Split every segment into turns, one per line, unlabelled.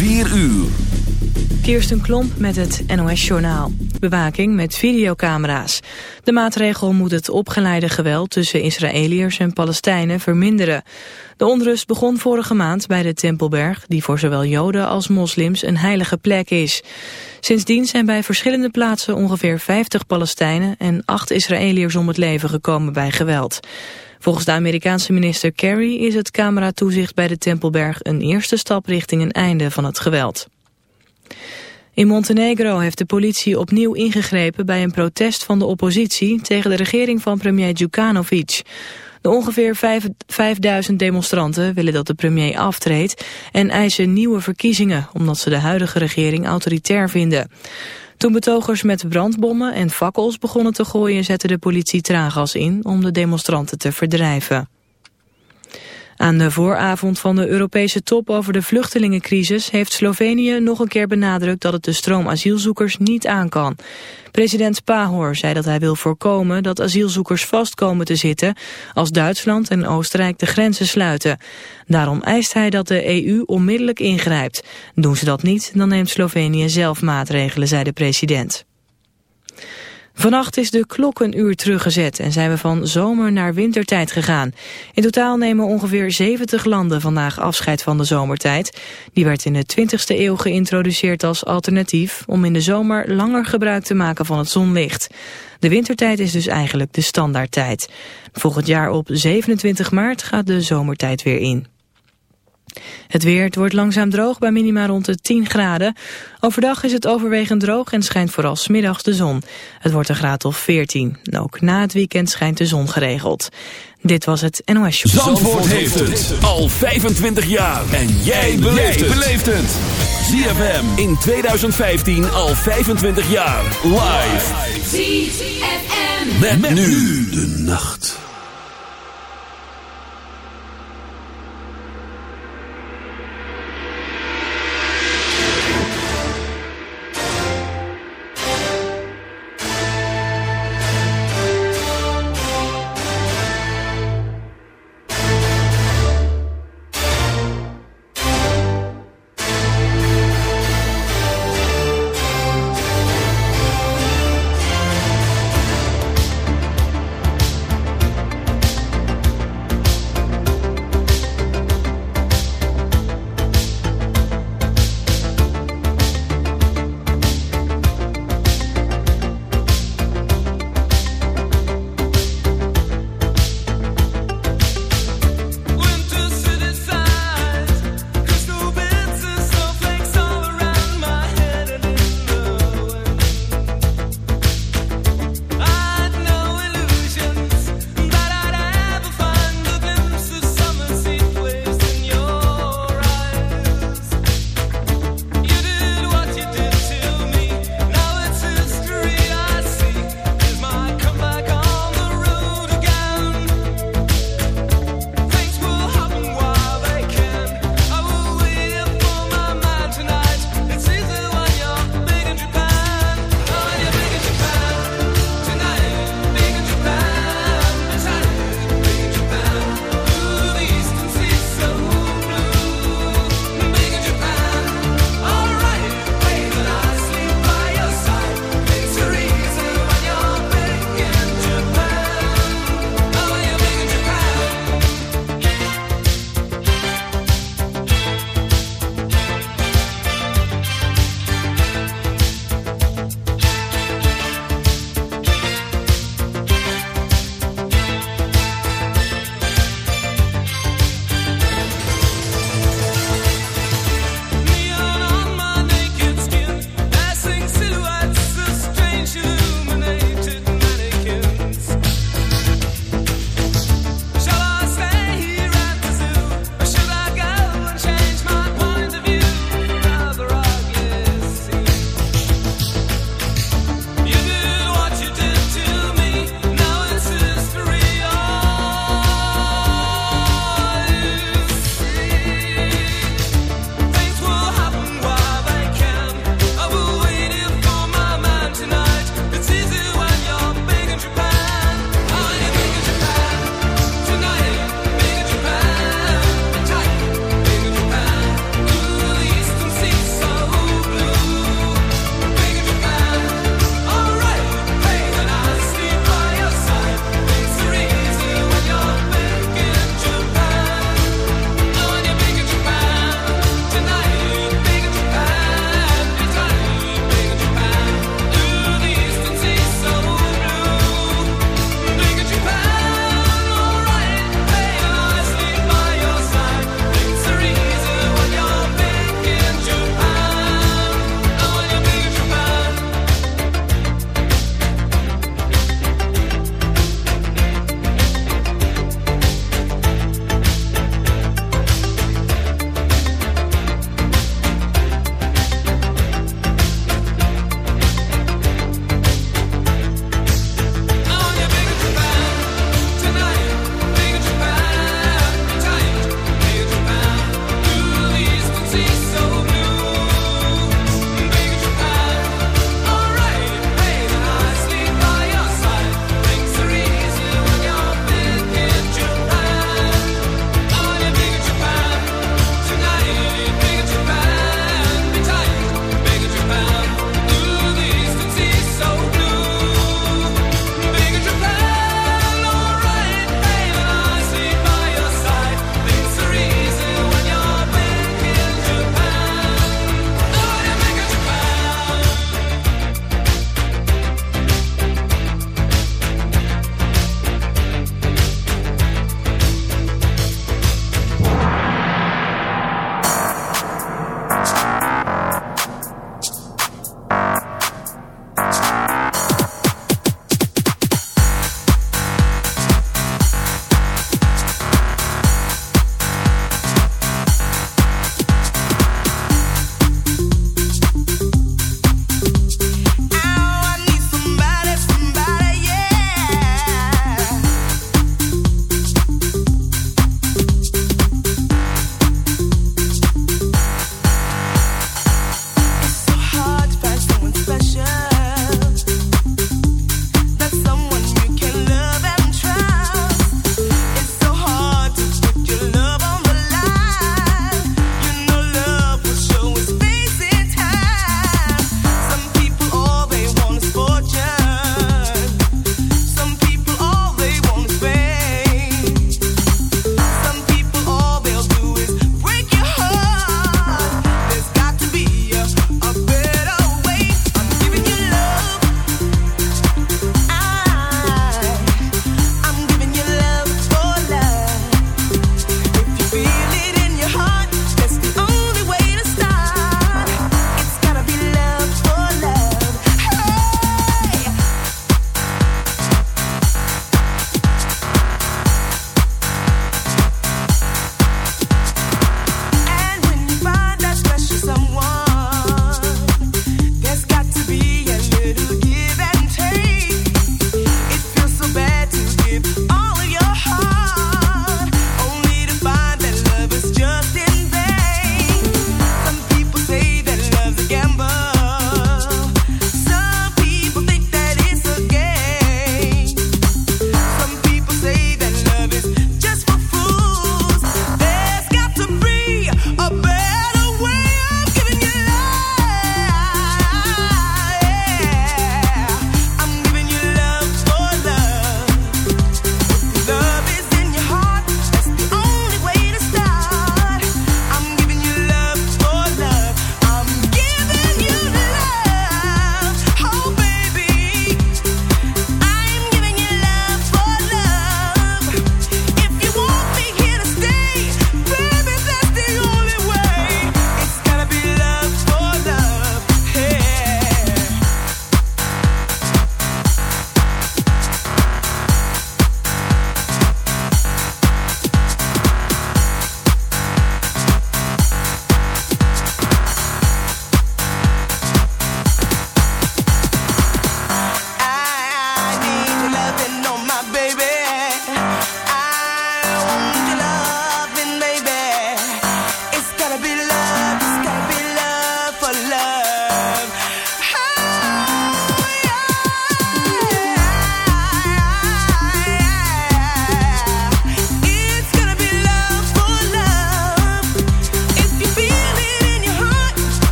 4 uur.
Kirsten Klomp met het NOS-journaal. Bewaking met videocamera's. De maatregel moet het opgeleide geweld tussen Israëliërs en Palestijnen verminderen. De onrust begon vorige maand bij de Tempelberg... die voor zowel Joden als moslims een heilige plek is. Sindsdien zijn bij verschillende plaatsen ongeveer 50 Palestijnen... en 8 Israëliërs om het leven gekomen bij geweld. Volgens de Amerikaanse minister Kerry is het cameratoezicht bij de Tempelberg een eerste stap richting een einde van het geweld. In Montenegro heeft de politie opnieuw ingegrepen bij een protest van de oppositie tegen de regering van premier Djukanovic. De ongeveer 5000 demonstranten willen dat de premier aftreedt en eisen nieuwe verkiezingen omdat ze de huidige regering autoritair vinden. Toen betogers met brandbommen en fakkels begonnen te gooien... zette de politie traangas in om de demonstranten te verdrijven. Aan de vooravond van de Europese top over de vluchtelingencrisis heeft Slovenië nog een keer benadrukt dat het de stroom asielzoekers niet aan kan. President Pahor zei dat hij wil voorkomen dat asielzoekers vast komen te zitten als Duitsland en Oostenrijk de grenzen sluiten. Daarom eist hij dat de EU onmiddellijk ingrijpt. Doen ze dat niet, dan neemt Slovenië zelf maatregelen, zei de president. Vannacht is de klok een uur teruggezet en zijn we van zomer naar wintertijd gegaan. In totaal nemen ongeveer 70 landen vandaag afscheid van de zomertijd. Die werd in de 20e eeuw geïntroduceerd als alternatief... om in de zomer langer gebruik te maken van het zonlicht. De wintertijd is dus eigenlijk de standaardtijd. Volgend jaar op 27 maart gaat de zomertijd weer in. Het weer, wordt langzaam droog bij minima rond de 10 graden. Overdag is het overwegend droog en schijnt vooral smiddags de zon. Het wordt een graad of 14. Ook na het weekend schijnt de zon geregeld. Dit was het NOS Show.
Zandvoort, heeft het al 25 jaar. En jij beleeft het. ZFM in 2015 al 25 jaar. Live. ZFM. met nu de nacht.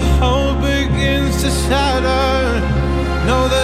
hope begins to shatter, know that.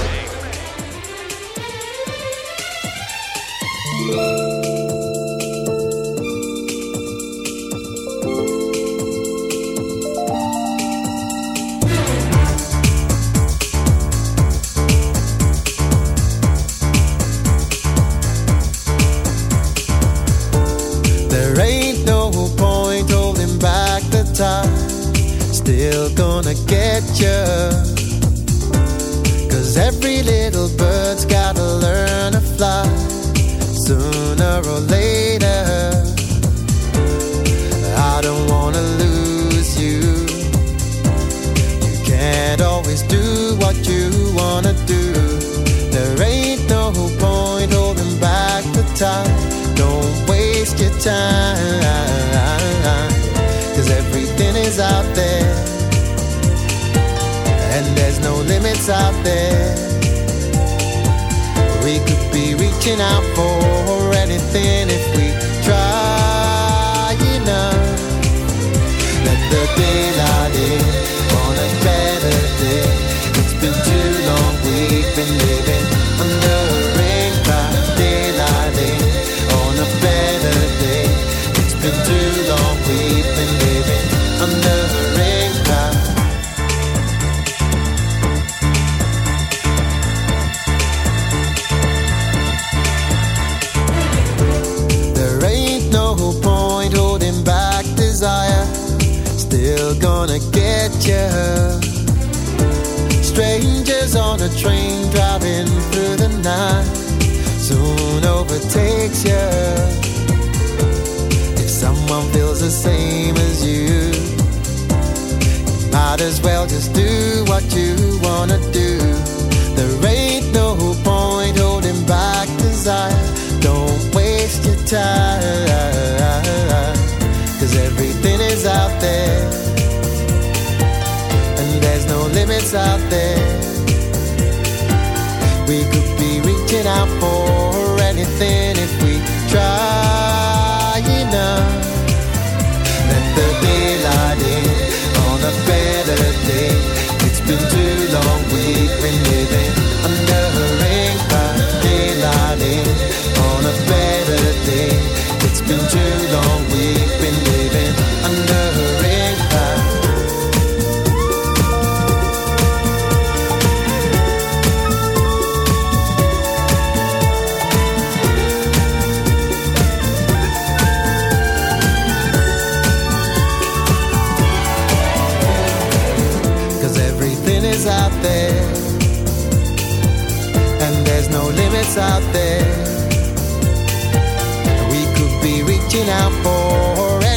been living under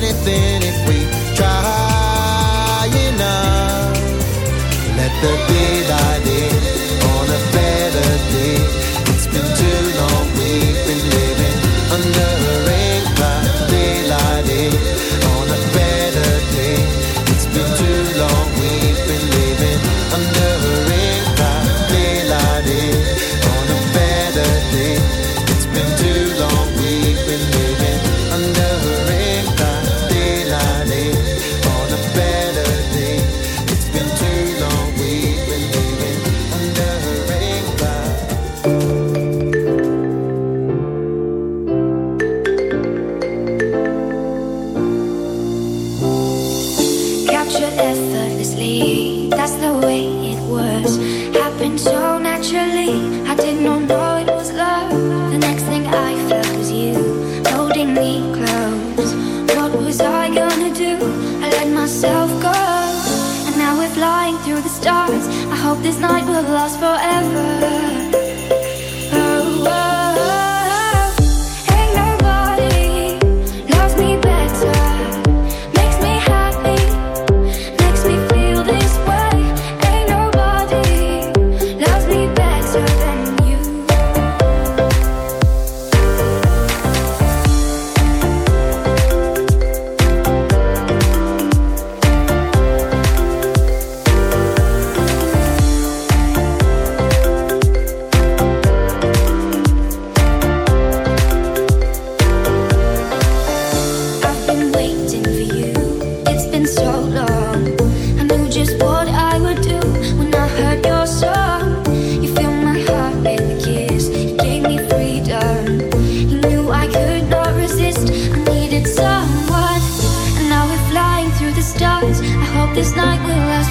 anything if we try enough. Let the be thy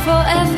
forever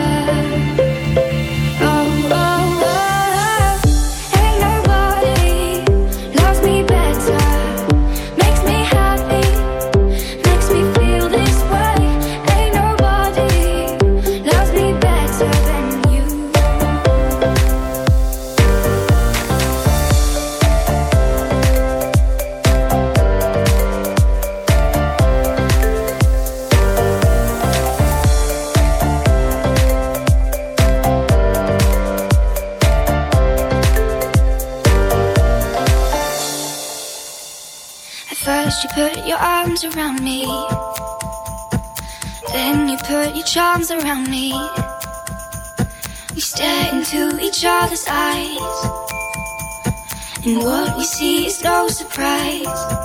surprise.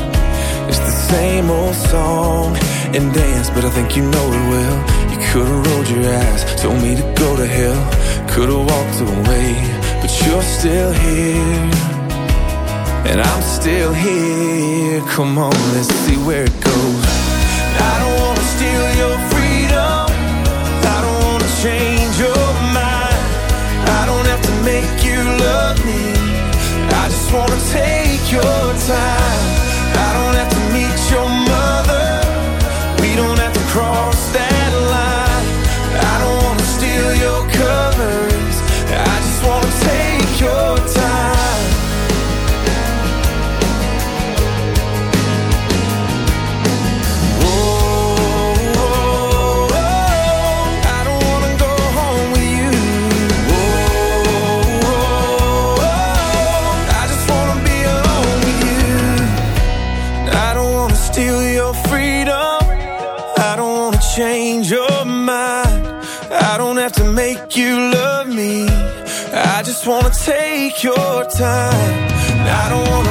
same old song and dance, but I think you know it well. You could've rolled your eyes, told me to go to hell. Could've walked away, but you're still here. And I'm still here. Come on, let's see where it goes. I don't your time. And I don't wanna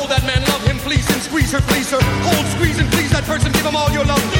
Hold that man, love him, please, him, squeeze her, please her. Hold, squeeze, and please that person, give him all your
love.